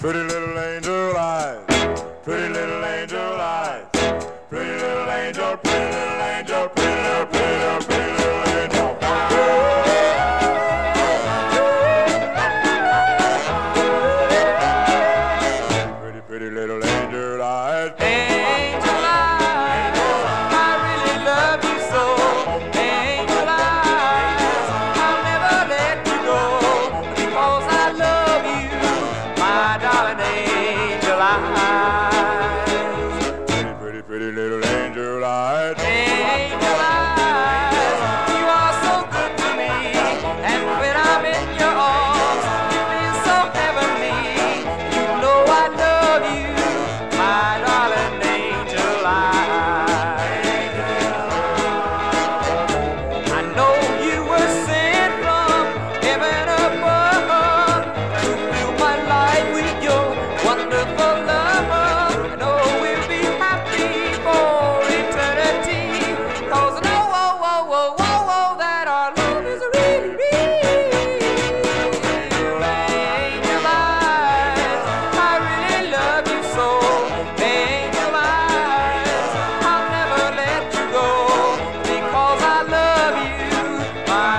Pretty little angel eyes, pretty little angel eyes, pretty little angel, pretty little angel, pretty little, pretty little, pretty little angel. Pretty, pretty little angel eyes. Hey.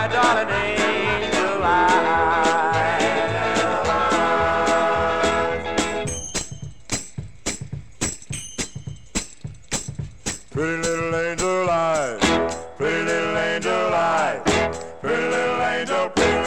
my darling angel eyes. Pretty little angel eyes, pretty little angel eyes, pretty little angel, pretty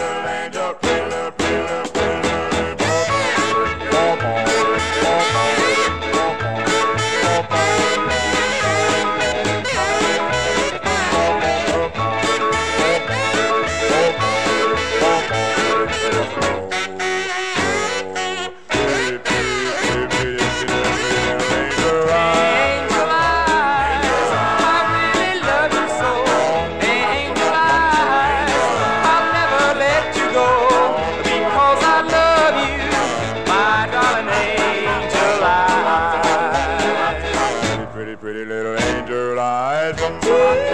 Album